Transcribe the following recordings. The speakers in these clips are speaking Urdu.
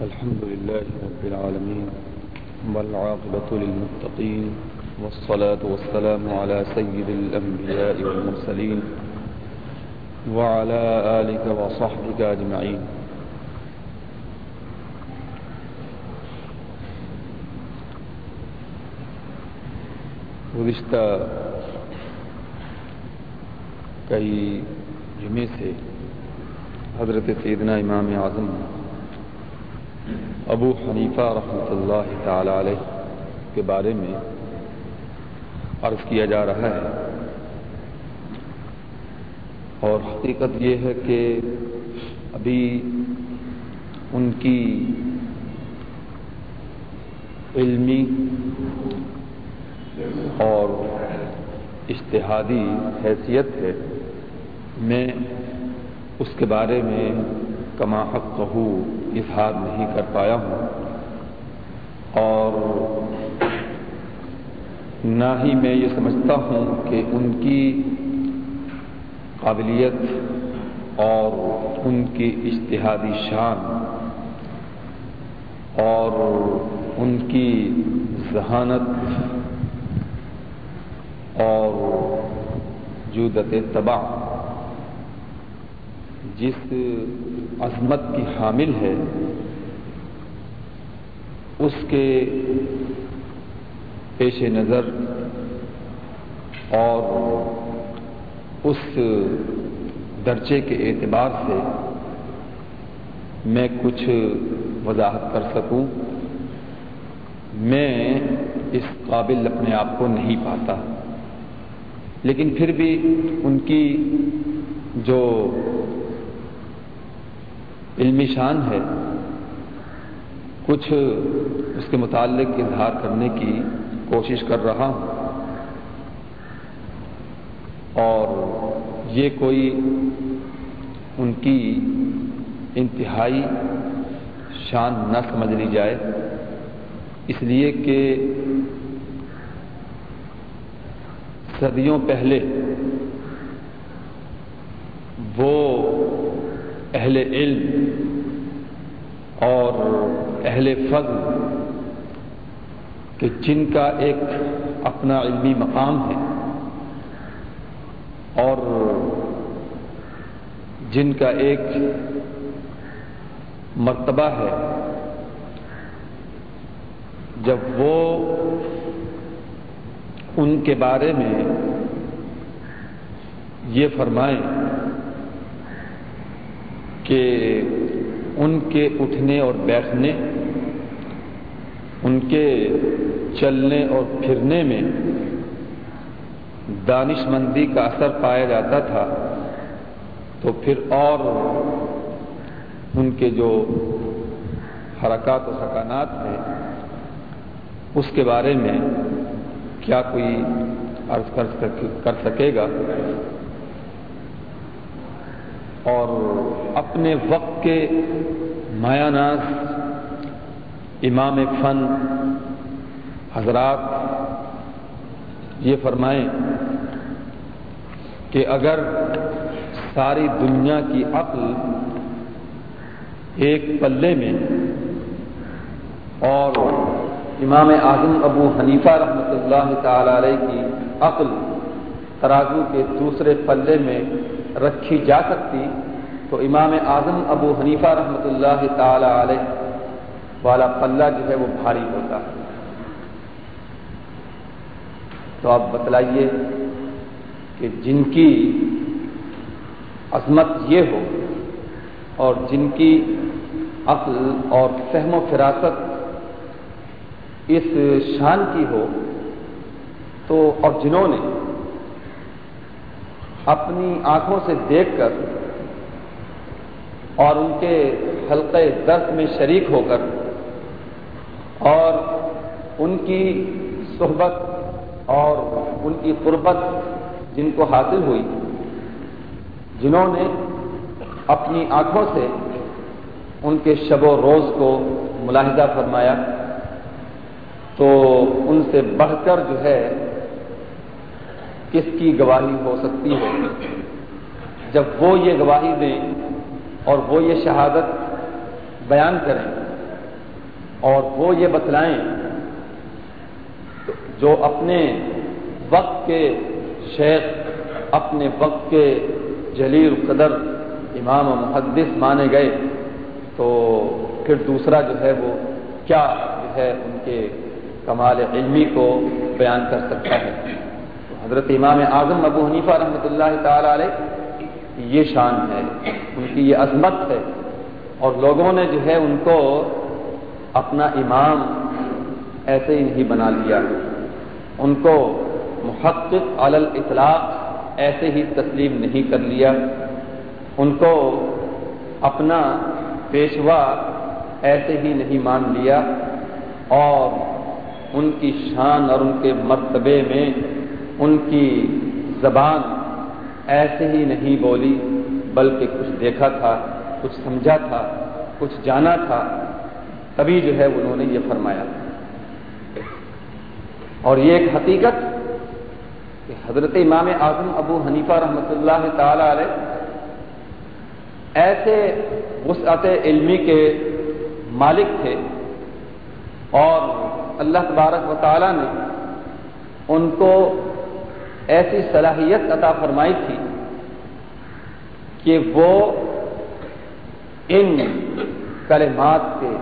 الحمد لله رب العالمين والعاقبة للمتقين والصلاة والسلام على سيد الأنبياء والمرسلين وعلى آلك وصحبك أجمعين. گزشتہ کئی جمعے سے حضرت سیدنا امام اعظم ابو حنیفہ رحمۃ اللہ تعالی علیہ کے بارے میں عرض کیا جا رہا ہے۔ اور حقیقت یہ ہے کہ ابھی ان کی علمی اور اشتہادی حیثیت ہے۔ میں اس کے بارے میں کما حق کہو اظہار نہیں کر پایا ہوں۔ اور نہ ہی میں یہ سمجھتا ہوں کہ ان کی قابلیت اور ان کی اشتہادی شان اور ان کی ذہانت اور جودت تباہ جس عظمت کی حامل ہے، اس کے پیش نظر اور اس درجے کے اعتبار سے میں کچھ وضاحت کر سکوں۔ میں اس قابل اپنے آپ کو نہیں پاتا۔ لیکن پھر بھی ان کی جو علمی شان ہے۔ کچھ اس کے متعلق اظہار کرنے کی کوشش کر رہا ہوں۔ اور یہ کوئی ان کی انتہائی شان نہ سمجھ لی جائے۔ اس لیے کہ صدیوں پہلے وہ اہل علم اور اہل فضل کہ جن کا ایک اپنا علمی مقام ہے اور جن کا ایک مرتبہ ہے جب وہ ان کے بارے میں یہ فرمائیں کہ ان کے اٹھنے اور بیٹھنے، ان کے چلنے اور پھرنے میں دانش مندی کا اثر پایا جاتا تھا، تو پھر اور ان کے جو حرکات و سکانات ہیں، اس کے بارے میں کیا کوئی عرض کر سکے گا؟ اور اپنے وقت کے مایا ناز امام فن حضرات یہ فرمائیں کہ اگر ساری دنیا کی عقل ایک پلے میں اور امام اعظم ابو حنیفہ رحمۃ اللہ تعالی علیہ کی عقل ترازو کے دوسرے پلے میں رکھی جا سکتی تو امام اعظم ابو حنیفہ رحمۃ اللہ تعالی علیہ والا پلہ جو ہے وہ بھاری ہوتا ہے۔ تو آپ بتلائیے کہ جن کی عظمت یہ ہو اور جن کی عقل اور فہم و فراست اس شان کی ہو تو اور جنہوں نے اپنی آنکھوں سے دیکھ کر اور ان کے حلقے درد میں شریک ہو کر اور ان کی صحبت اور ان کی قربت جن کو حاصل ہوئی، جنہوں نے اپنی آنکھوں سے ان کے شب و روز کو ملاحظہ فرمایا، تو ان سے بڑھ کر جو ہے کس کی گواہی ہو سکتی ہے؟ جب وہ یہ گواہی دیں اور وہ یہ شہادت بیان کریں اور وہ یہ بتلائیں جو اپنے وقت کے شیخ، اپنے وقت کے جلیل قدر امام و محدث مانے گئے، تو پھر دوسرا جو ہے وہ کیا جو ہے ان کے کمال علمی کو بیان کر سکتا ہے؟ حضرت امام اعظم ابو حنیفہ رحمۃ اللہ تعالی علیہ، یہ شان ہے، ان کی یہ عظمت ہے۔ اور لوگوں نے جو ہے ان کو اپنا امام ایسے ہی نہیں بنا لیا۔ ان کو محقق علی الاطلاق ایسے ہی تسلیم نہیں کر لیا۔ ان کو اپنا پیشوا ایسے ہی نہیں مان لیا۔ اور ان کی شان اور ان کے مرتبے میں ان کی زبان ایسے ہی نہیں بولی، بلکہ کچھ دیکھا تھا، کچھ سمجھا تھا، کچھ جانا تھا۔ تبھی جو ہے انہوں نے یہ فرمایا۔ اور یہ ایک حقیقت کہ حضرت امام اعظم ابو حنیفہ رحمۃ اللہ تعالی علیہ ایسے وسعت علمی کے مالک تھے اور اللہ تبارک و تعالیٰ نے ان کو ایسی صلاحیت عطا فرمائی تھی کہ وہ ان کلمات کے،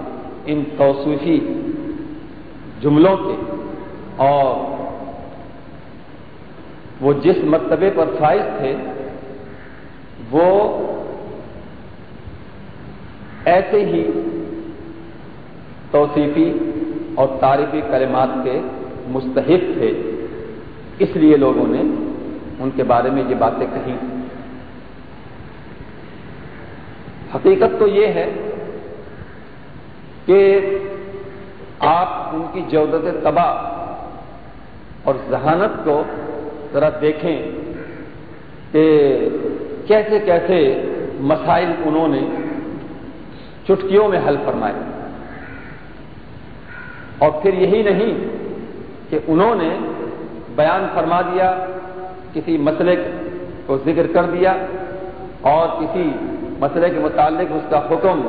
ان توصیفی جملوں کے اور وہ جس مرتبے پر فائز تھے، وہ ایسے ہی توصیفی اور تعریفی کلمات کے مستحق تھے۔ اس لیے لوگوں نے ان کے بارے میں یہ باتیں کہی حقیقت تو یہ ہے کہ آپ ان کی جودت تباہ اور ذہانت کو ذرا دیکھیں کہ کیسے کیسے مسائل انہوں نے چٹکیوں میں حل فرمائے۔ اور پھر یہی نہیں کہ انہوں نے بیان فرما دیا، کسی مسئلے کو ذکر کر دیا اور کسی مسئلے کے متعلق اس کا حکم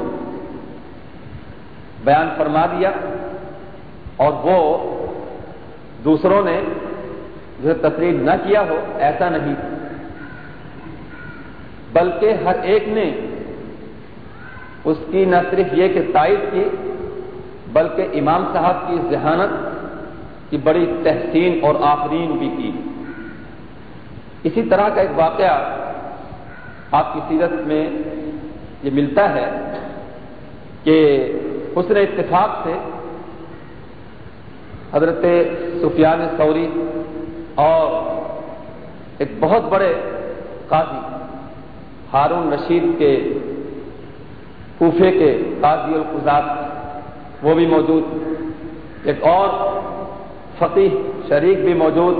بیان فرما دیا اور وہ دوسروں نے جو تسلیم نہ کیا ہو، ایسا نہیں۔ بلکہ ہر ایک نے اس کی نہ صرف یہ کہ تائید کی، بلکہ امام صاحب کی ذہانت کی بڑی تحسین اور آفرین بھی کی۔ اسی طرح کا ایک واقعہ آپ کی سیرت میں یہ ملتا ہے کہ حسن اتفاق سے حضرت سفیان سوری اور ایک بہت بڑے قاضی ہارون رشید کے کوفے کے قاضی القزاد وہ بھی موجود۔ ایک اور فقیح شریک بھی موجود،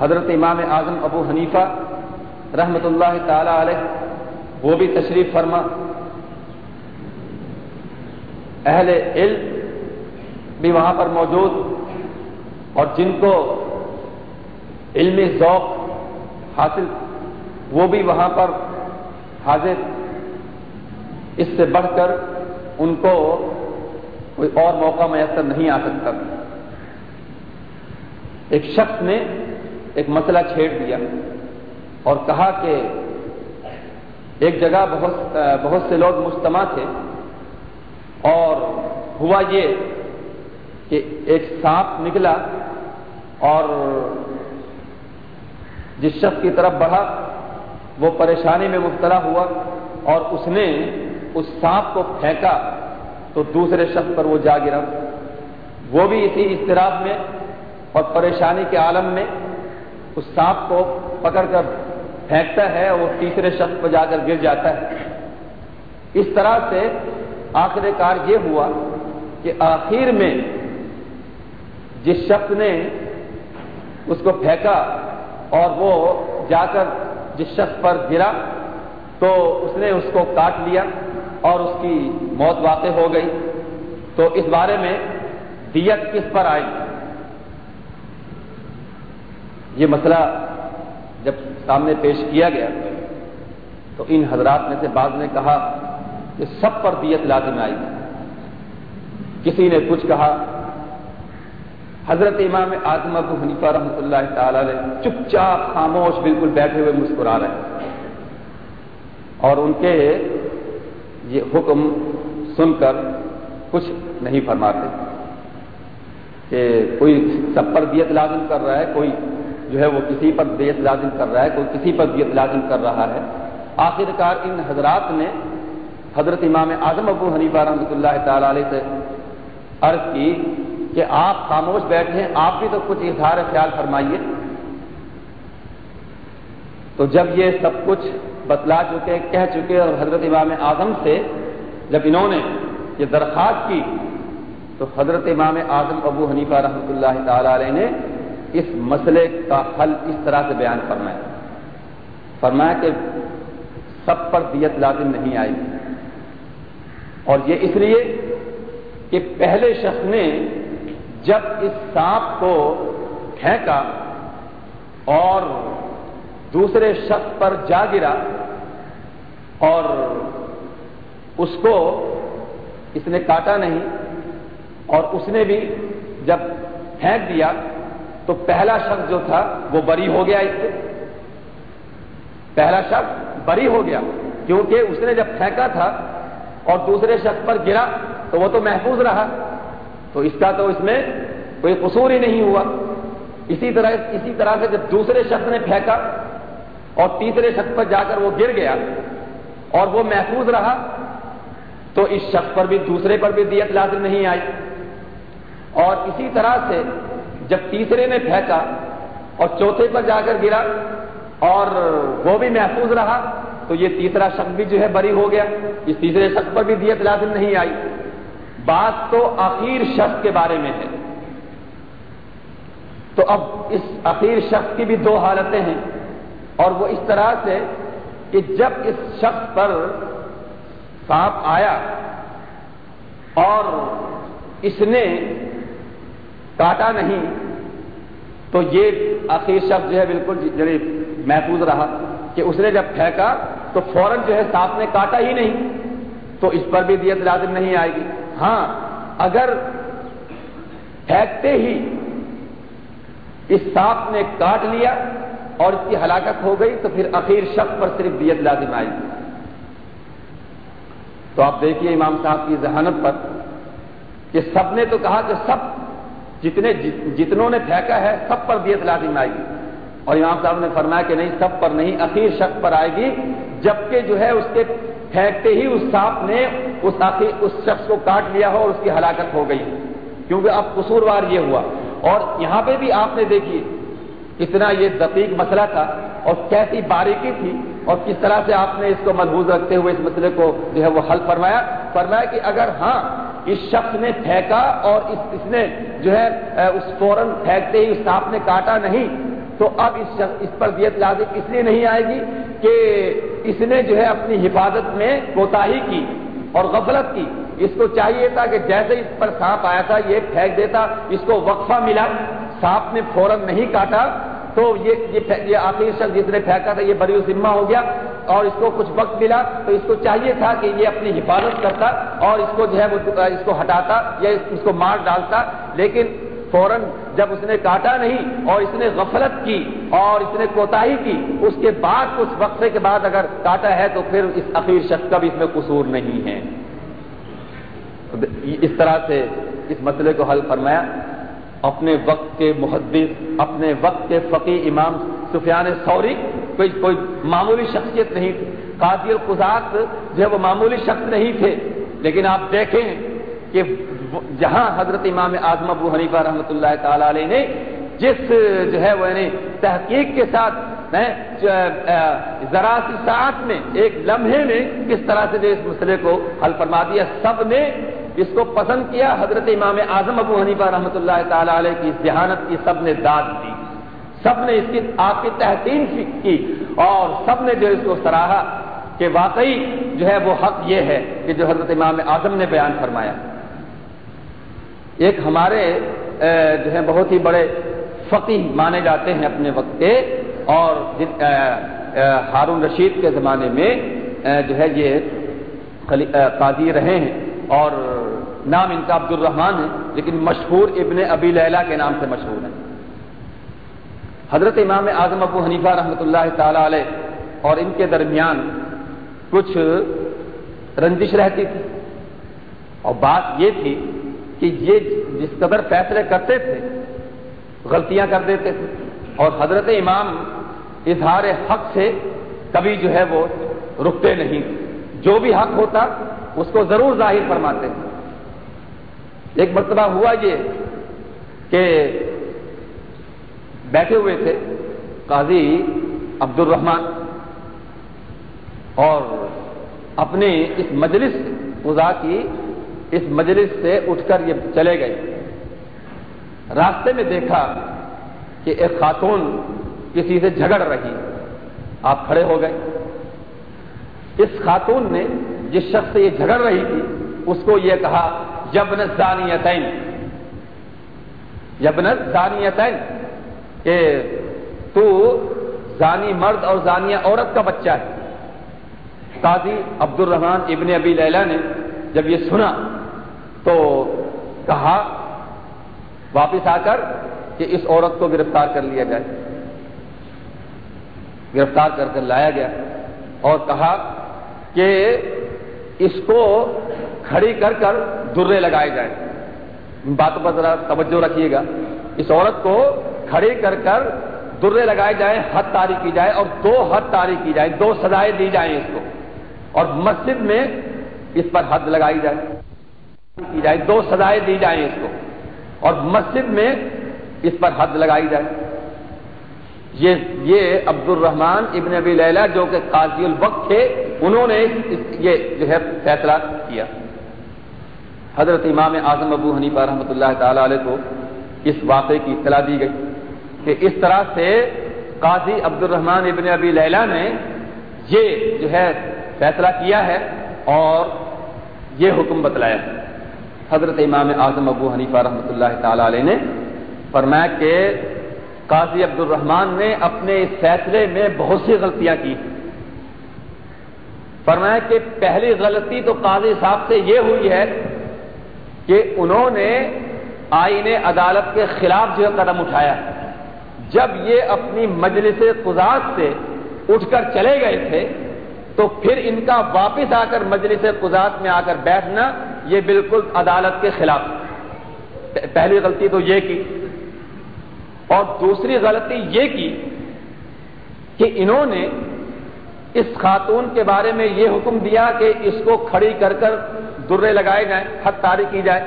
حضرت امام اعظم ابو حنیفہ رحمت اللہ تعالی علیہ، وہ بھی تشریف فرما۔ اہل علم بھی وہاں پر موجود، اور جن کو علمی ذوق حاصل، وہ بھی وہاں پر حاضر۔ اس سے بڑھ کر ان کو کوئی اور موقع میسر نہیں آ سکتا۔ ایک شخص نے ایک مسئلہ چھیڑ دیا اور کہا کہ ایک جگہ بہت بہت سے لوگ مجتمع تھے اور ہوا یہ کہ ایک سانپ نکلا اور جس شخص کی طرف بڑھا وہ پریشانی میں مبتلا ہوا اور اس نے اس سانپ کو پھینکا تو دوسرے شخص پر وہ جا گرا وہ بھی اسی اضطراب میں اور پریشانی کے عالم میں اس سانپ کو پکڑ کر پھینکتا ہے اور وہ تیسرے شخص پر جا کر گر جاتا ہے۔ اس طرح سے آخر کار یہ ہوا کہ آخر میں جس شخص نے اس کو پھینکا اور وہ جا کر جس شخص پر گرا تو اس نے اس کو کاٹ لیا اور اس کی موت واقع ہو گئی۔ تو اس بارے میں دیت کس پر آئی؟ یہ مسئلہ جب سامنے پیش کیا گیا تو ان حضرات میں سے بعض نے کہا کہ سب پر دیت لازم آئی کسی نے کچھ کہا۔ حضرت امام اعظم ابو حنیفہ رحمۃ اللہ تعالی علیہ چپ چاپ خاموش بالکل بیٹھے ہوئے مسکرا رہے اور ان کے یہ حکم سن کر کچھ نہیں فرماتے کہ کوئی سب پر دیت لازم کر رہا ہے، کوئی جو ہے وہ کسی پر دیت لازم کر رہا ہے، کوئی کسی پر دیت لازم کر رہا ہے۔ آخر کار ان حضرات نے حضرت امام اعظم ابو حنیفہ رحمۃ اللہ تعالی علیہ سے عرض کی کہ آپ خاموش بیٹھے آپ بھی تو کچھ اظہار خیال فرمائیے۔ تو جب یہ سب کچھ بتلا چکے، کہہ چکے اور حضرت امام اعظم سے جب انہوں نے یہ درخواست کی، تو حضرت امام اعظم ابو حنیفہ رحمۃ اللہ تعالی علیہ نے اس مسئلے کا حل اس طرح سے بیان فرمایا فرمایا کہ سب پر دیت لازم نہیں آئی اور یہ اس لیے کہ پہلے شخص نے جب اس سانپ کو پھینکا اور دوسرے شخص پر جا گرا اور اس کو اس نے کاٹا نہیں اور اس نے بھی جب پھینک دیا تو پہلا شخص جو تھا وہ بری ہو گیا اس سے۔ پہلا شخص بری ہو گیا، کیونکہ اس نے جب پھینکا تھا اور دوسرے شخص پر گرا تو وہ تو محفوظ رہا۔ تو اس کا تو اس میں کوئی قصور ہی نہیں ہوا۔ اسی طرح اسی طرح سے جب دوسرے شخص نے پھینکا اور تیسرے شخص پر جا کر وہ گر گیا اور وہ محفوظ رہا، تو اس شخص پر بھی، دوسرے پر بھی دیت لازم نہیں آئی۔ اور اسی طرح سے جب تیسرے نے پھینکا اور چوتھے پر جا کر گرا اور وہ بھی محفوظ رہا، تو یہ تیسرا شخص بھی جو ہے بری ہو گیا۔ اس تیسرے شخص پر بھی دیت لازم نہیں آئی۔ بات تو اخیر شخص کے بارے میں ہے۔ تو اب اس اخیر شخص کی بھی دو حالتیں ہیں۔ اور وہ اس طرح سے کہ جب اس شخص پر سانپ آیا اور اس نے کاٹا نہیں۔ تو یہ آخر شخص جو ہے بالکل یعنی محفوظ رہا کہ اس نے جب پھینکا تو فوراً جو ہے سانپ نے کاٹا ہی نہیں۔ تو اس پر بھی دیت لازم نہیں آئے گی۔ ہاں اگر پھینکتے ہی اس سانپ نے کاٹ لیا اور اس کی ہلاکت ہو گئی تو پھر اخیر شخص پر صرف دیت لازم آئے گی۔ تو آپ دیکھیے امام صاحب کی ذہانت پر کہ سب نے تو کہا کہ سب جتنے جی- جتنوں نے پھینکا ہے، سب پر دیت لازم آئے گی۔ اور امام صاحب نے فرمایا کہ نہیں، سب پر نہیں، اخیر شخص پر آئے گی۔ جبکہ جو ہے، اس کے پھینکتے ہی اس سانپ نے اس اس شخص کو کاٹ لیا ہو اور اس کی ہلاکت ہو گئی۔ کیونکہ اب قصور وار یہ ہوا۔ اور یہاں پہ بھی آپ نے دیکھیے کتنا یہ دقیق مسئلہ تھا اور کیسی باریکی تھی اور کس طرح سے آپ نے اس کو ملحوظ رکھتے ہوئے اس مسئلے کو جو ہے وہ حل فرمایا؟ فرمایا کہ اگر ہاں اس شخص نے پھینکا اور اس اس نے جو ہے اس فوراً پھینکتے ہی اس سانپ نے کاٹا نہیں، تو اب اس شخص، اس پر دیت لازم اس لیے نہیں آئے گی کہ اس نے جو ہے اپنی حفاظت میں کوتاہی کی اور غفلت کی۔ اس کو چاہیے تھا کہ جیسے اس پر سانپ آیا تھا، یہ پھینک دیتا، اس کو وقفہ ملا، سانپ نے فوراً نہیں کاٹا تو یہ یہ آخری شخص جس نے پھینکا تھا، یہ بری ذمہ ہو گیا اور اس کو کچھ وقت ملا تو اس کو چاہیے تھا کہ یہ اپنی حفاظت کرتا اور اس کو جو ہے وہ اس کو ہٹاتا یا اس کو مار ڈالتا۔ لیکن فوراً جب اس نے کاٹا نہیں اور اس نے غفلت کی اور اس نے کوتاہی کی، اس کے بعد کچھ وقفے کے بعد اگر کاٹا ہے تو پھر اس اخیر شخص کا بھی اس میں قصور نہیں ہے۔ اس طرح سے اس مسئلے کو حل فرمایا۔ اپنے وقت کے محدث، اپنے وقت کے فقی امام سفیان سوری کوئی کوئی معمولی شخصیت نہیں تھی۔ قاضی القزات جو ہے وہ معمولی شخص نہیں تھے۔ لیکن آپ دیکھیں کہ جہاں حضرت امام اعظم ابو حنیفہ رحمۃ اللہ تعالی علیہ نے جس جو ہے وہ یعنی تحقیق کے ساتھ ذرا سی ساتھ میں، ایک لمحے میں کس طرح سے اس مسئلے کو حل فرما دیا، سب نے اس کو پسند کیا، حضرت امام اعظم ابو حنیفہ رحمۃ اللہ تعالی علیہ کی ذہانت کی سب نے داد دی۔ سب نے اس کی آپ کی تحقین کی اور سب نے جو اس کو سراہا کہ واقعی جو ہے وہ حق یہ ہے کہ جو حضرت امام اعظم نے بیان فرمایا۔ ایک ہمارے جو ہے بہت ہی بڑے فقی مانے جاتے ہیں اپنے وقت کے، اور ہارون رشید کے زمانے میں جو ہے یہ قاضی رہے ہیں اور نام ان کا عبد الرحمان ہے، لیکن مشہور ابن ابی لیلا کے نام سے مشہور ہے۔ حضرت امام اعظم ابو حنیفہ رحمۃ اللہ تعالی علیہ اور ان کے درمیان کچھ رنجش رہتی تھی۔ اور بات یہ تھی کہ یہ جس قدر فیصلے کرتے تھے، غلطیاں کر دیتے تھے۔ اور حضرت امام اظہار حق سے کبھی جو ہے وہ رکتے نہیں۔ جو بھی حق ہوتا، اس کو ضرور ظاہر فرماتے ایک مرتبہ ہوا یہ کہ بیٹھے ہوئے تھے قاضی عبد الرحمان اور اپنی اس مجلس خدا کی اس مجلس سے اٹھ کر یہ چلے گئے۔ راستے میں دیکھا کہ ایک خاتون کسی سے جھگڑ رہی۔ آپ کھڑے ہو گئے۔ اس خاتون نے جس شخص سے یہ جھگڑ رہی تھی، اس کو یہ کہا جبن زانیتین یبن زانیتین کہ تو زانی مرد اور زانیہ عورت کا بچہ ہے۔ قاضی عبد الرحمان ابن ابی لیلا نے جب یہ سنا تو کہا واپس آ کر کہ اس عورت کو گرفتار کر لیا جائے۔ گرفتار کر کر لایا گیا اور کہا کہ اس کو کھڑی کر کر درے لگائے جائیں۔ باتوں پر ذرا توجہ رکھیے گا۔ اس عورت کو کھڑی کر کر درے لگائے جائیں، حد تاری کی جائے اور دو حد تاری کی جائے دو سزائیں دی جائیں اس کو۔ اور مسجد میں اس پر حد لگائی جائے، کی جائے، دو سزائیں دی جائیں اس کو۔ اور مسجد میں اس پر حد لگائی جائے۔ یہ یہ عبد الرحمان ابن ابی لیلا جو کہ قاضی الوقت تھے، انہوں نے یہ جو ہے فیصلہ کیا۔ حضرت امام اعظم ابو حنیفہ رحمۃ اللہ تعالی علیہ کو اس واقعے کی اطلاع دی گئی کہ اس طرح سے قاضی عبد الرحمان ابن ابی لیلا نے یہ جو ہے فیصلہ کیا ہے اور یہ حکم بتلایا حضرت امام اعظم ابو حنیفہ رحمۃ اللہ تعالی علیہ نے فرمایا کہ قاضی عبد الرحمان نے اپنے اس فیصلے میں بہت سی غلطیاں کی۔ فرمایا کہ پہلی غلطی تو قاضی صاحب سے یہ ہوئی ہے کہ انہوں نے آئین عدالت کے خلاف جو قدم اٹھایا۔ جب یہ اپنی مجلس قزات سے اٹھ کر چلے گئے تھے، تو پھر ان کا واپس آ کر مجلس قزات میں آ کر بیٹھنا، یہ بالکل عدالت کے خلاف۔ پہلی غلطی تو یہ کی۔ اور دوسری غلطی یہ کی کہ انہوں نے اس خاتون کے بارے میں یہ حکم دیا کہ اس کو کھڑی کر کر درے لگائے جائیں، حد تاری کی جائے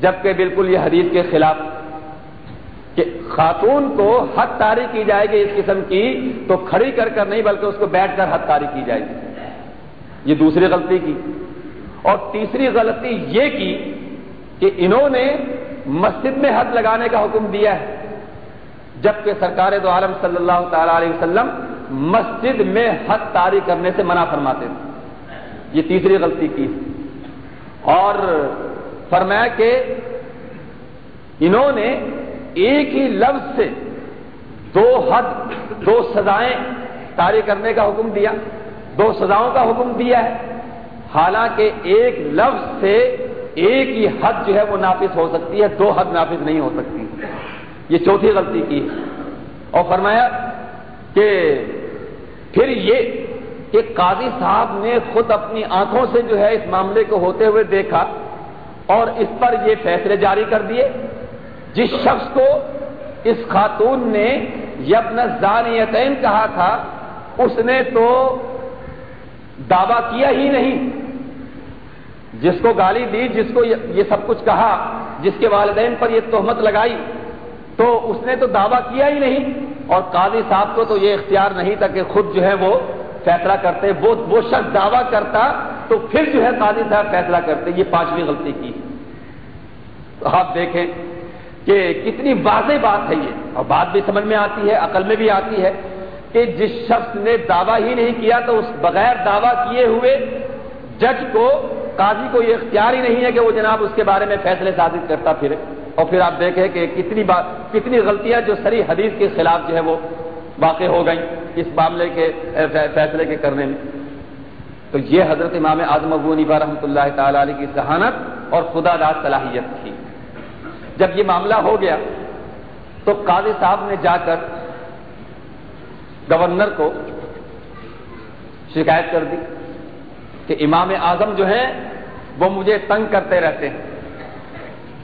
جبکہ بالکل یہ حدیث کے خلاف کہ خاتون کو حد تاری کی جائے گی اس قسم کی، تو کھڑی کر کر نہیں، بلکہ اس کو بیٹھ کر حد تاری کی جائے گی۔ یہ دوسری غلطی کی۔ اور تیسری غلطی یہ کی کہ انہوں نے مسجد میں حد لگانے کا حکم دیا ہے، جبکہ سرکار دو عالم صلی اللہ تعالی علیہ وسلم مسجد میں حد تاری کرنے سے منع فرماتے تھے۔ یہ تیسری غلطی کی۔ اور فرمایا کہ انہوں نے ایک ہی لفظ سے دو حد، دو سزائیں تاری کرنے کا حکم دیا۔ دو سزاؤں کا حکم دیا ہے۔ حالانکہ ایک لفظ سے ایک ہی حد جو ہے وہ نافذ ہو سکتی ہے، دو حد نافذ نہیں ہو سکتی۔ یہ چوتھی غلطی کی۔ اور فرمایا کہ پھر یہ کہ قاضی صاحب نے خود اپنی آنکھوں سے جو ہے اس معاملے کو ہوتے ہوئے دیکھا اور اس پر یہ فیصلے جاری کر دیے۔ جس شخص کو اس خاتون نے یبن زانیتین کہا تھا، اس نے تو دعویٰ کیا ہی نہیں۔ جس کو گالی دی، جس کو یہ سب کچھ کہا، جس کے والدین پر یہ تہمت لگائی، تو اس نے تو دعویٰ کیا ہی نہیں۔ اور قاضی صاحب کو تو یہ اختیار نہیں تھا کہ خود جو ہے وہ فیصلہ کرتے، وہ وہ شخص دعویٰ کرتا تو پھر جو ہے قاضی صاحب فیصلہ کرتے، یہ پانچویں غلطی کی۔ تو آپ دیکھیں کہ کتنی واضح بات ہے یہ۔ اور بات بھی سمجھ میں آتی ہے، عقل میں بھی آتی ہے کہ جس شخص نے دعویٰ ہی نہیں کیا تو اس بغیر دعویٰ کیے ہوئے جج کو، قاضی کو یہ اختیار ہی نہیں ہے کہ وہ جناب اس کے بارے میں فیصلے ثابت کرتا پھرے۔ اور پھر آپ دیکھیں کہ کتنی بات کتنی غلطیاں جو سری حدیث کے خلاف جو ہے وہ واقع ہو گئیں۔ اس معاملے کے فیصلے کے کرنے میں۔ تو یہ حضرت امام اعظم ابو نبا رحمۃ اللہ تعالی علیہ کی ذہانت اور خدا داد صلاحیت تھی۔ جب یہ معاملہ ہو گیا، تو قاضی صاحب نے جا کر گورنر کو شکایت کر دی کہ امام اعظم جو ہیں، وہ مجھے تنگ کرتے رہتے ہیں۔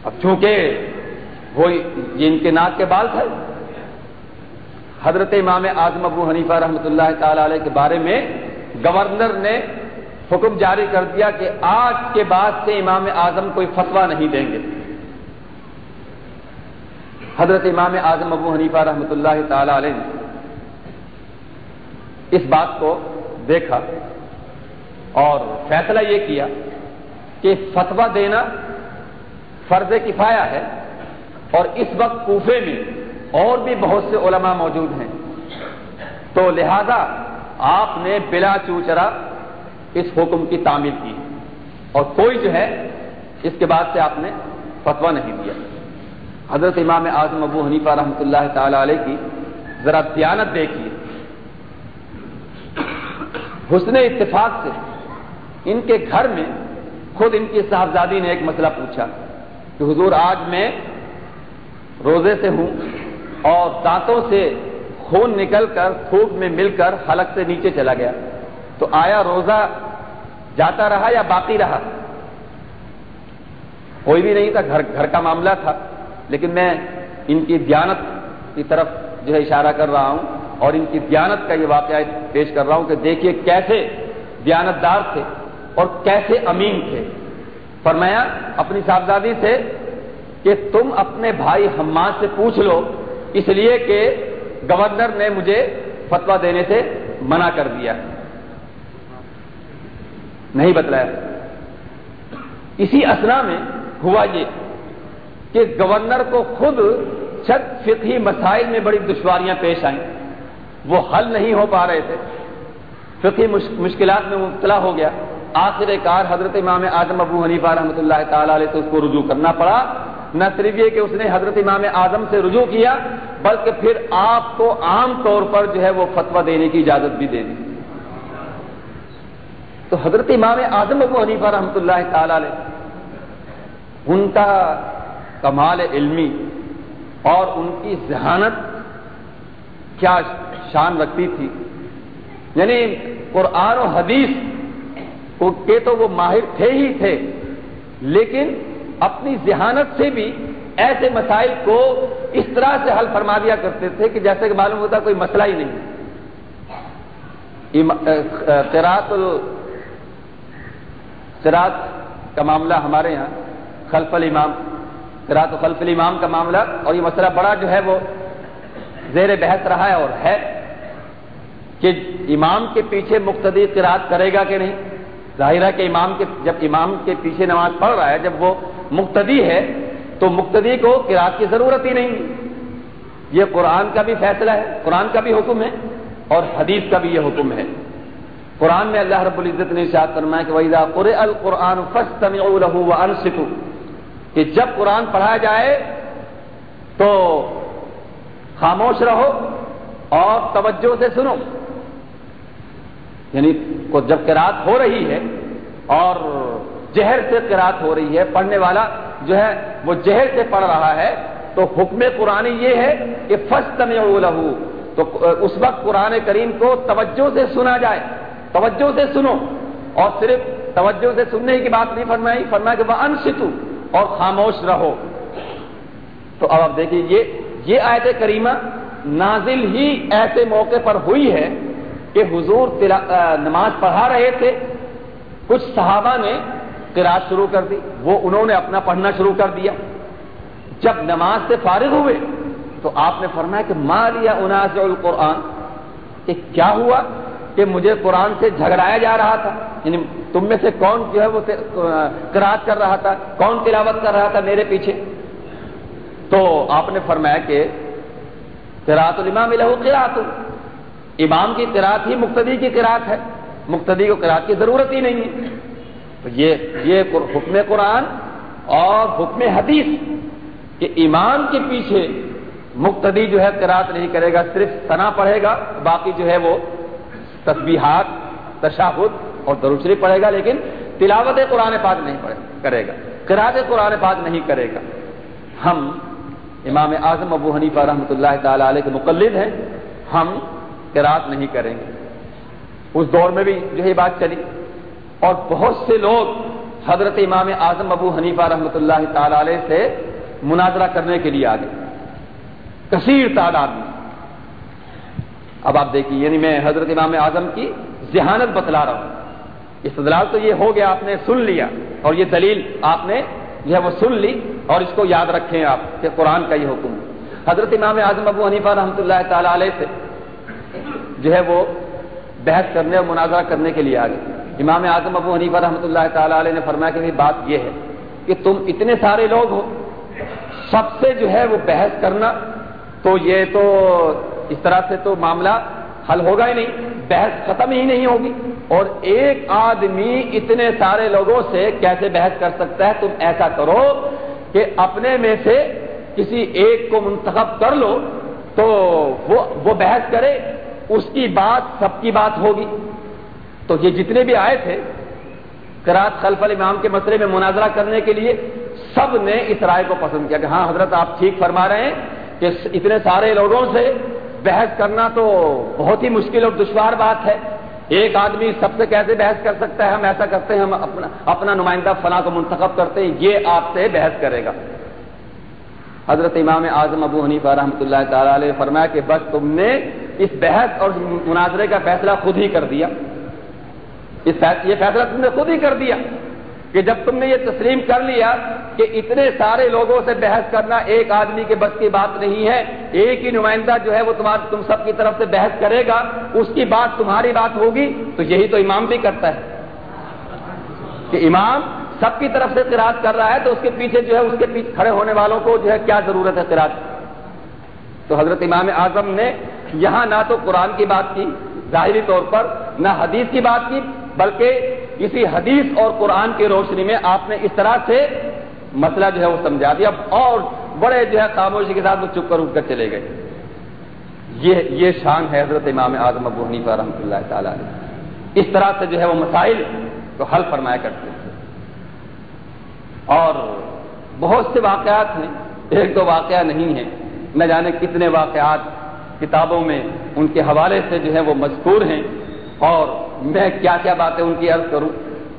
اب چونکہ وہ ان کے ناک کے بال تھے حضرت امام اعظم ابو حنیفہ رحمۃ اللہ تعالی علیہ کے بارے میں گورنر نے حکم جاری کر دیا کہ آج کے بعد سے امام اعظم کوئی فتوا نہیں دیں گے۔ حضرت امام اعظم ابو حنیفہ رحمۃ اللہ تعالی علیہ نے اس بات کو دیکھا اور فیصلہ یہ کیا کہ فتوا دینا فرض کفایا ہے اور اس وقت کوفے میں اور بھی بہت سے علماء موجود ہیں۔ تو لہذا آپ نے بلا چوچرا اس حکم کی تعمیر کی۔ اور کوئی جو ہے، اس کے بعد سے آپ نے فتوا نہیں دیا۔ حضرت امام اعظم ابو حنیفہ رحمۃ اللہ تعالی علیہ کی ذرا دیانت دیکھیے۔ حسن اتفاق سے ان کے گھر میں خود ان کی صاحبزادی نے ایک مسئلہ پوچھا کہ حضور آج میں روزے سے ہوں۔ اور دانتوں سے خون نکل کر تھوک میں مل کر حلق سے نیچے چلا گیا۔ تو آیا روزہ جاتا رہا یا باقی رہا؟ کوئی بھی نہیں تھا، گھر گھر کا معاملہ تھا۔ لیکن میں ان کی دیانت کی طرف جو ہے اشارہ کر رہا ہوں اور ان کی دیانت کا یہ واقعہ پیش کر رہا ہوں کہ دیکھیے کیسے دیانت دار تھے اور کیسے امین تھے۔ فرمایا، اپنی صاحبزادی سے کہ تم اپنے بھائی حماد سے پوچھ لو اس لیے کہ گورنر نے مجھے فتوا دینے سے منع کر دیا نہیں بتلایا۔ اسی اسنا میں ہوا یہ کہ گورنر کو خود چھ فقہی مسائل میں بڑی دشواریاں پیش آئیں۔ وہ حل نہیں ہو پا رہے تھے۔ فقہی مشکلات میں مبتلا ہو گیا۔ آخر کار حضرت امام اعظم ابو حنیفہ رحمۃ اللہ تعالی علیہ سے اس کو رجوع کرنا پڑا۔ نہ صرف یہ کہ اس نے حضرت امام اعظم سے رجوع کیا، بلکہ پھر آپ کو عام طور پر جو ہے وہ فتوا دینے کی اجازت بھی دے دی۔ تو حضرت امام اعظم ابو حنیفہ رحمۃ اللہ تعالی علیہ، ان کا کمال علمی اور ان کی ذہانت کیا شان رکھتی تھی۔ یعنی قرآن و حدیث کے تو وہ ماہر تھے ہی تھے، لیکن اپنی ذہانت سے بھی ایسے مسائل کو اس طرح سے حل فرما دیا کرتے تھے کہ جیسے کہ معلوم ہوتا کوئی مسئلہ ہی نہیں سراط کا معاملہ ہمارے یہاں، خلف الامام سراط خلف الامام کا معاملہ، اور یہ مسئلہ بڑا جو ہے وہ زیر بحث رہا ہے اور ہے کہ امام کے پیچھے مقتدی قرات کرے گا کہ نہیں۔ ظاہر ہے کہ امام کے جب امام کے پیچھے نماز پڑھ رہا ہے، جب وہ مقتدی ہے، تو مقتدی کو قرآن کی ضرورت ہی نہیں۔ یہ قرآن کا بھی فیصلہ ہے، قرآن کا بھی حکم ہے اور حدیث کا بھی یہ حکم ہے۔ قرآن میں اللہ رب العزت نے ارشاد فرمایا کہ وَإِذَا قُرِئَ الْقُرْآنُ فَاسْتَمِعُوا لَهُ وَأَنصِتُوا۔ کہ جب قرآن پڑھایا جائے تو خاموش رہو اور توجہ سے سنو۔ یعنی جب قرات ہو رہی ہے اور جہر سے قرات ہو رہی ہے، پڑھنے والا جو ہے وہ جہر سے پڑھ رہا ہے، تو حکم قرآن یہ ہے کہ فسٹ میں تو اس وقت قرآن کریم کو توجہ سے سنا جائے۔ توجہ سے سنو۔ اور صرف توجہ سے سننے کی بات نہیں فرمائی، فرمایا کہ وہ انشتو اور خاموش رہو۔ تو اب آپ دیکھیے، یہ یہ آیت کریمہ نازل ہی ایسے موقع پر ہوئی ہے کہ حضور نماز پڑھا رہے تھے، کچھ صحابہ نے قرآن شروع کر دی، وہ انہوں نے اپنا پڑھنا شروع کر دیا۔ جب نماز سے فارغ ہوئے، تو آپ نے فرمایا کہ مالیا اناز القرآن، کہ کیا ہوا کہ مجھے قرآن سے جھگڑایا جا رہا تھا؟ یعنی تم میں سے کون جو ہے وہ قرآن کر رہا تھا؟ کون تلاوت کر رہا تھا میرے پیچھے؟ تو آپ نے فرمایا کہ قرآت الامام لہو قرآت امام کی قرآت ہی مقتدی کی قرآت ہے۔ مقتدی کو قرآت کی ضرورت ہی نہیں ہے۔ تو یہ یہ حکم قرآن اور حکم حدیث کہ امام کے پیچھے مقتدی جو ہے قرآت نہیں کرے گا، صرف ثنا پڑھے گا، باقی جو ہے وہ تسبیحات، تشاہد اور دروشری پڑھے گا، لیکن تلاوت قرآن پاک نہیں پڑھے، کرے گا۔ قرآن قرآن پاک نہیں کرے گا۔ ہم امام اعظم ابو حنیفہ رحمۃ اللہ تعالی علیہ کے مقلد ہیں۔ ہم قرآت نہیں کریں گے۔ اس دور میں بھی جو ہے بات چلی، اور بہت سے لوگ حضرت امام اعظم ابو حنیفہ رحمۃ اللہ تعالی علیہ سے مناظرہ کرنے کے لیے آگے۔ کثیر تعداد میں۔ اب آپ دیکھیے یعنی میں حضرت امام اعظم کی ذہانت بتلا رہا ہوں۔ استدلال تو یہ ہو گیا، آپ نے سن لیا، اور یہ دلیل آپ نے جو ہے وہ سن لی، اور اس کو یاد رکھیں آپ کہ قرآن کا یہ حکم حضرت امام اعظم ابو حنیفہ رحمۃ اللہ تعالی علیہ سے جو ہے وہ بحث کرنے اور مناظرہ کرنے کے لیے آگے۔ امام اعظم ابو حنیفہ رحمۃ اللہ تعالی علیہ نے فرمایا کہ بات یہ ہے کہ تم اتنے سارے لوگ ہو، سب سے جو ہے وہ بحث کرنا تو یہ تو اس طرح سے تو معاملہ حل ہوگا ہی نہیں، بحث ختم ہی نہیں ہوگی۔ اور ایک آدمی اتنے سارے لوگوں سے کیسے بحث کر سکتا ہے؟ تم ایسا کرو کہ اپنے میں سے کسی ایک کو منتخب کر لو تو وہ وہ بحث کرے۔ اس کی بات سب کی بات ہوگی۔ تو یہ جتنے بھی آئے تھے کراط خلف الامام کے مسئلے میں مناظرہ کرنے کے لیے سب نے اس رائے کو پسند کیا کہ ہاں حضرت آپ ٹھیک فرما رہے ہیں کہ اتنے سارے لوگوں سے بحث کرنا تو بہت ہی مشکل اور دشوار بات ہے۔ ایک آدمی سب سے کیسے بحث کر سکتا ہے؟ ہم ایسا کرتے ہیں، ہم اپنا اپنا نمائندہ فلاں کو منتخب کرتے ہیں، یہ آپ سے بحث کرے گا۔ حضرت امام اعظم ابو حنیفہ رحمۃ اللہ تعالی علیہ فرمایا کہ بس تم نے اس بحث اور مناظرے کا فیصلہ خود ہی کر دیا۔ اس یہ فیصلہ تم نے خود ہی کر دیا کہ جب تم نے یہ تسلیم کر لیا کہ اتنے سارے لوگوں سے بحث کرنا ایک آدمی کے بس کی بات نہیں ہے، ایک ہی نمائندہ جو ہے وہ تمہارا تم سب کی طرف سے بحث کرے گا، اس کی بات تمہاری بات ہوگی، تو یہی تو امام بھی کرتا ہے۔ کہ امام سب کی طرف سے قرآد کر رہا ہے تو اس کے پیچھے جو ہے، اس کے پیچھے کھڑے ہونے والوں کو جو ہے کیا ضرورت ہے قرآد تو حضرت امام اعظم نے یہاں نہ تو قرآن کی بات کی، ظاہری طور پر نہ حدیث کی بات کی، بلکہ کسی حدیث اور قرآن کی روشنی میں آپ نے اس طرح سے مسئلہ جو ہے وہ سمجھا دیا اور بڑے جو ہے خاموشی کے ساتھ وہ چپ کر اٹھ کر چلے گئے۔ یہ یہ شان ہے حضرت امام اعظم ابو حنیفہ رحمۃ اللہ تعالی علیہ۔ اس طرح سے جو ہے وہ مسائل کو حل فرمایا کرتے تھے۔ اور بہت سے واقعات ہیں، ایک دو واقعہ نہیں ہیں۔ نہ جانے کتنے واقعات کتابوں میں ان کے حوالے سے جو ہے وہ مذکور ہیں اور میں کیا کیا باتیں ان کی عرض کروں؟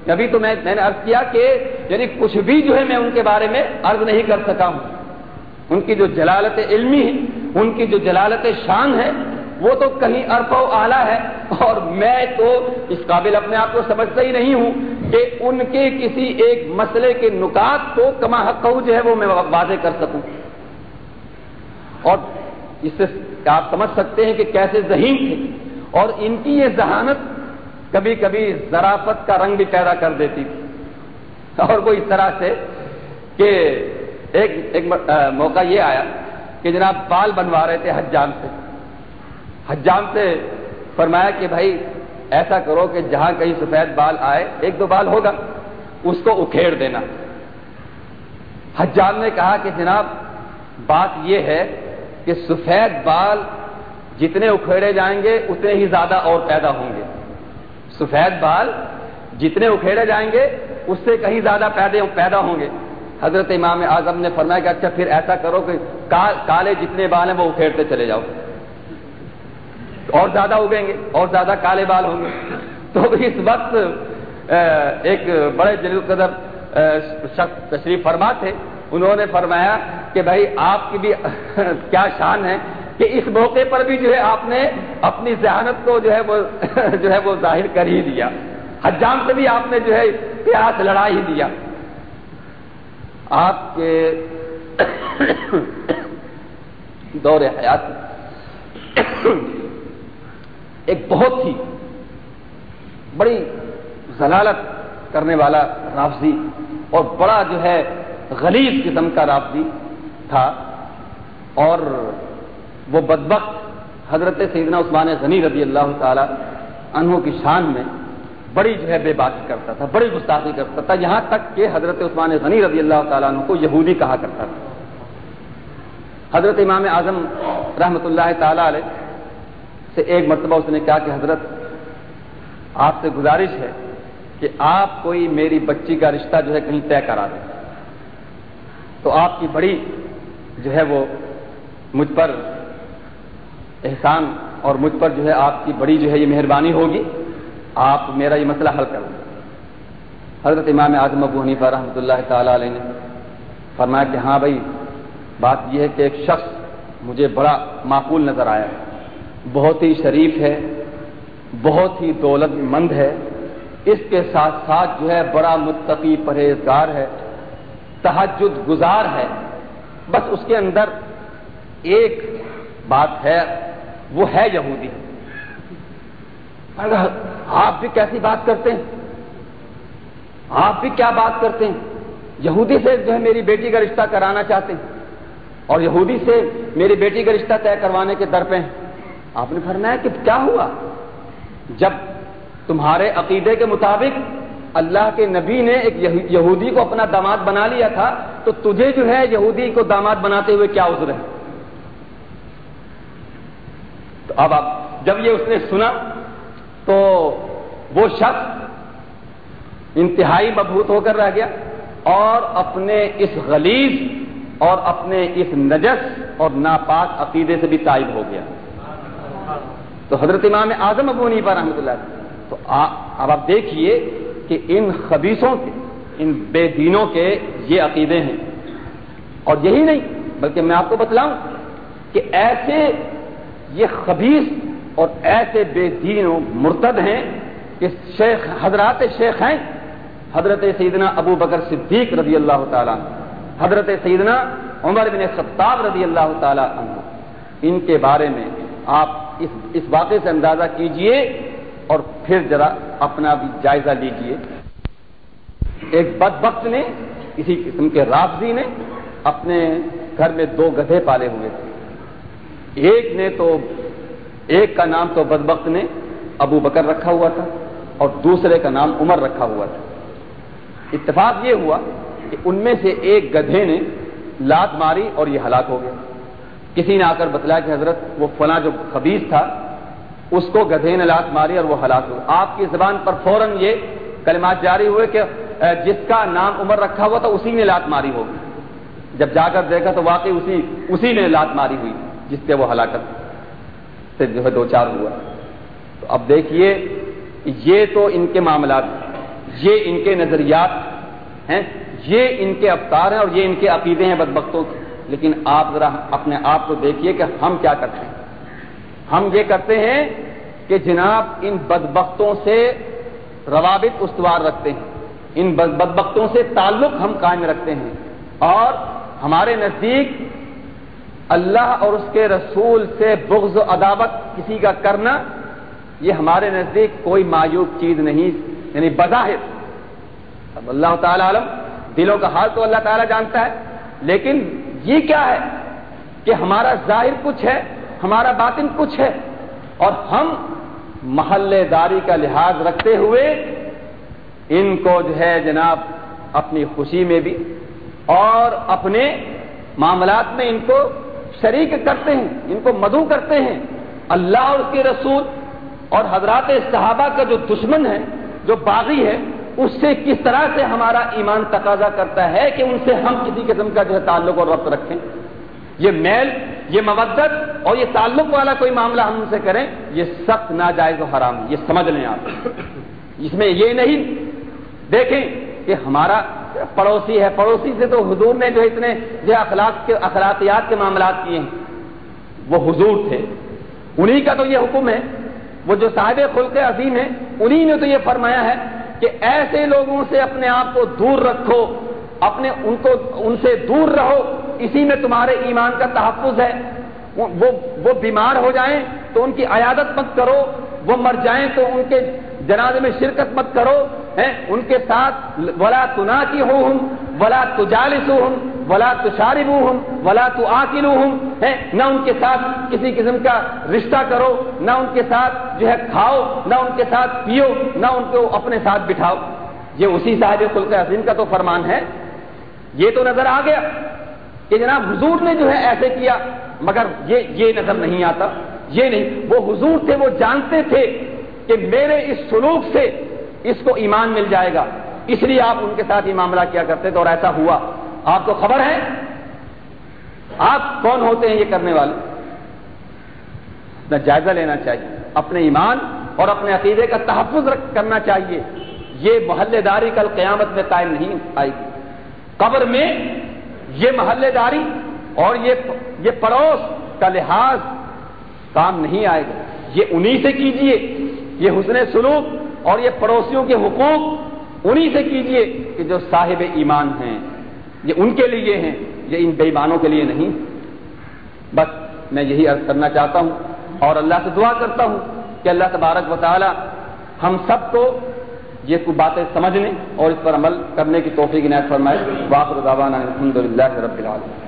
کبھی تو میں میں نے عرض کیا کہ یعنی کچھ بھی جو ہے میں ان کے بارے میں عرض نہیں کر سکا ہوں۔ ان کی جو جلالت علمی ہے، ان کی جو جلالت شان ہے، وہ تو کہیں ارف و اعلیٰ ہے۔ اور میں تو اس قابل اپنے آپ کو سمجھتا ہی نہیں ہوں کہ ان کے کسی ایک مسئلے کے نکات کو کما حق جو ہے وہ میں واضح کر سکوں۔ اور اس سے آپ سمجھ سکتے ہیں کہ کیسے ذہین تھے؟ اور ان کی یہ ذہانت کبھی کبھی ذرافت کا رنگ بھی پیدا کر دیتی تھی۔ اور وہ اس طرح سے کہ ایک ایک موقع یہ آیا کہ جناب بال بنوا رہے تھے حجام سے۔ حجام سے فرمایا کہ بھائی ایسا کرو کہ جہاں کہیں سفید بال آئے، ایک دو بال ہوگا، اس کو اکھیڑ دینا۔ حجام نے کہا کہ جناب بات یہ ہے کہ سفید بال جتنے اکھیڑے جائیں گے، اتنے ہی زیادہ اور پیدا ہوں گے۔ سفید بال جتنے اکھیڑے جائیں گے، اس سے کہیں زیادہ پیدا ہوں گے۔ حضرت امام اعظم نے فرمایا کہ اچھا پھر ایسا کرو کہ کالے جتنے بال ہیں وہ اکھیڑتے چلے جاؤ۔ اور زیادہ اگیں گے، اور زیادہ کالے بال ہوں گے۔ تو اس وقت ایک بڑے جلیل قدر شخص تشریف فرما تھے۔ انہوں نے فرمایا کہ بھائی آپ کی بھی کیا شان ہے کہ اس موقع پر بھی جو ہے آپ نے اپنی ذہانت کو جو ہے وہ جو ہے وہ ظاہر کر ہی دیا۔ حجام سے بھی آپ نے جو ہے پیاس لڑا ہی دیا۔ آپ کے دور حیات ایک بہت ہی بڑی ضلالت کرنے والا رافضی اور بڑا جو ہے غلیظ قسم کا رافضی تھا اور وہ بدبخت حضرت سیدنا عثمان غنی رضی اللہ تعالی انہوں کی شان میں بڑی جو ہے بے بات کرتا تھا، بڑی گستاخی کرتا تھا۔ یہاں تک کہ حضرت عثمان غنی رضی اللہ تعالیٰ عنہ کو یہودی کہا کرتا تھا۔ حضرت امام اعظم رحمۃ اللہ تعالی علیہ سے ایک مرتبہ اس نے کہا کہ حضرت، آپ سے گزارش ہے کہ آپ کوئی میری بچی کا رشتہ جو ہے کہیں طے کرا دیں۔ تو آپ کی بڑی جو ہے وہ مجھ پر احسان اور مجھ پر جو ہے آپ کی بڑی جو ہے یہ مہربانی ہوگی، آپ میرا یہ مسئلہ حل کر حضرت امام اعظم ابو حنیفہ رحمۃ اللہ تعالی علیہ نے فرمایا کہ ہاں بھائی، بات یہ ہے کہ ایک شخص مجھے بڑا معقول نظر آیا ہے۔ بہت ہی شریف ہے، بہت ہی دولت مند ہے۔ اس کے ساتھ ساتھ جو ہے بڑا متقی پرہیزگار ہے۔ تحجد گزار ہے۔ بس اس کے اندر ایک بات ہے، وہ ہے یہودی۔ آپ بھی کیسی بات کرتے ہیں، آپ بھی کیا بات کرتے ہیں؟ یہودی سے جو ہے میری بیٹی کا رشتہ کرانا چاہتے ہیں، اور یہودی سے میری بیٹی کا رشتہ طے کروانے کے در پہ ہیں۔ آپ نے فرمایا کہ کیا ہوا؟ جب تمہارے عقیدے کے مطابق اللہ کے نبی نے ایک یہودی کو اپنا داماد بنا لیا تھا، تو تجھے جو ہے یہودی کو داماد بناتے ہوئے کیا عذر ہے؟ تو اب اب جب یہ اس نے سنا، تو وہ شخص انتہائی مبہوت ہو کر رہ گیا اور اپنے اس غلیظ اور اپنے اس نجس اور ناپاک عقیدے سے بھی تائب ہو گیا۔ تو حضرت امام اعظم ابو نہیں پا رحمۃ اللہ تو اب آپ دیکھیے کہ ان خبیصوں کے، ان بے دینوں کے یہ عقیدے ہیں۔ اور یہی نہیں، بلکہ میں آپ کو بتلاؤں کہ ایسے یہ خبیص اور ایسے بے دین و مرتد ہیں کہ شیخ، حضرات شیخ ہیں۔ حضرت سیدنا ابو بکر صدیق رضی اللہ تعالیٰ حضرت سیدنا عمر بن خطاب رضی اللہ تعالیٰ عنہ۔ ان کے بارے میں آپ اس اس واقعے سے اندازہ کیجیے اور پھر ذرا اپنا بھی جائزہ لیجیے۔ ایک بد وقت نے کسی قسم کے رابضی نے اپنے گھر میں دو گدھے پالے ہوئے تھے۔ ایک نے تو، ایک کا نام تو بدبخت نے ابو بکر رکھا ہوا تھا اور دوسرے کا نام عمر رکھا ہوا تھا۔ اتفاق یہ ہوا کہ ان میں سے ایک گدھے نے لات ماری اور یہ ہلاک ہو گیا۔ کسی نے آ کر بتلایا کہ حضرت وہ فلاں جو خبیص تھا اس کو گدھے نے لات ماری اور وہ ہلاک ہو۔ آپ کی زبان پر فوراً یہ کلمات جاری ہوئے کہ جس کا نام عمر رکھا ہوا تھا، اسی نے لات ماری ہوگی۔ جب جا کر دیکھا تو واقعی اسی اسی نے لات ماری ہوئی، جس سے وہ ہلاکت، سے جو ہے دو چار ہوا۔ تو اب دیکھیے، یہ تو ان کے معاملات یہ ان کے نظریات ہیں، یہ ان کے افطار ہیں اور یہ ان کے عقیدے ہیں بدبختوں کے۔ لیکن آپ ذرا اپنے آپ کو دیکھیے کہ ہم کیا کرتے ہیں۔ ہم یہ کرتے ہیں کہ جناب ان بدبختوں سے روابط استوار رکھتے ہیں۔ ان بدبختوں سے تعلق ہم قائم رکھتے ہیں۔ اور ہمارے نزدیک اللہ اور اس کے رسول سے بغض و عداوت کسی کا کرنا، یہ ہمارے نزدیک کوئی مایوب چیز نہیں یعنی بظاہر۔ اب اللہ تعالی عالم، دلوں کا حال تو اللہ تعالیٰ جانتا ہے، لیکن یہ کیا ہے کہ ہمارا ظاہر کچھ ہے؟ ہمارا باطن کچھ ہے۔ اور ہم محلے داری کا لحاظ رکھتے ہوئے ان کو جو ہے جناب اپنی خوشی میں بھی اور اپنے معاملات میں ان کو شریک کرتے ہیں، ان کو مدعو کرتے ہیں۔ اللہ اور اس کے رسول اور حضرات صحابہ کا جو دشمن ہے، جو باغی ہے، اس سے کس طرح سے ہمارا ایمان تقاضا کرتا ہے کہ ان سے ہم کسی قسم کا جو ہے تعلق اور ربط رکھیں۔ یہ میل، یہ مودت اور یہ تعلق والا کوئی معاملہ ہم سے کریں، یہ سخت، ناجائز و حرام یہ سمجھ لیں آپ۔ اس میں یہ نہیں۔ دیکھیں کہ ہمارا پڑوسی ہے۔ پڑوسی سے تو حضور نے جو اتنے جو اخلاق کے اخلاقیات کے معاملات کیے ہیں، وہ حضور تھے۔ انہی کا تو یہ حکم ہے۔ وہ جو صاحب خلق عظیم ہے انہی نے تو یہ فرمایا ہے کہ ایسے لوگوں سے اپنے آپ کو دور رکھو۔ اپنے ان کو ان سے دور رہو۔ اسی میں تمہارے ایمان کا تحفظ ہے۔ وہ وہ بیمار ہو جائیں تو ان کی عیادت مت کرو، وہ مر جائیں تو ان کے جنازے میں شرکت مت کرو ان کے ساتھ ولا تنا کی ہو ہوں ولا تجالس ہوں ولا تشارب ہوں ولا تو آکل ہوں نہ ان کے ساتھ کسی قسم کا رشتہ کرو، نہ ان کے ساتھ جو ہے کھاؤ، نہ ان کے ساتھ پیو، نہ ان کو اپنے ساتھ بٹھاؤ۔ یہ اسی صاحب خلق عظیم کا تو فرمان ہے۔ یہ تو نظر آ گیا کہ جناب حضور نے جو ہے ایسے کیا۔ مگر یہ یہ نظر نہیں آتا، یہ نہیں، وہ حضور تھے، وہ جانتے تھے کہ میرے اس سلوک سے اس کو ایمان مل جائے گا۔ اس لیے آپ ان کے ساتھ یہ معاملہ کیا کرتے تھے اور ایسا ہوا۔ آپ کو خبر ہے؟ آپ کون ہوتے ہیں یہ کرنے والے؟ اپنا جائزہ لینا چاہیے، اپنے ایمان اور اپنے عقیدے کا تحفظ کرنا چاہیے۔ یہ محلے داری کل قیامت میں قائم نہیں آئے گی۔ قبر میں یہ محلے داری اور یہ یہ پڑوس کا لحاظ کام نہیں آئے گا۔ یہ انہی سے کیجیے۔ یہ حسن سلوک اور یہ پڑوسیوں کے حقوق انہی سے کیجیے کہ جو صاحب ایمان ہیں۔ یہ ان کے لیے ہیں، یہ ان بےمانوں کے لیے نہیں۔ بس میں یہی عرض کرنا چاہتا ہوں اور اللہ سے دعا کرتا ہوں کہ اللہ تبارک و تعالی ہم سب کو یہ کچھ باتیں سمجھنے اور اس پر عمل کرنے کی توفیق عنایت فرمائے۔ واقع الحمد للہ رب العالمین۔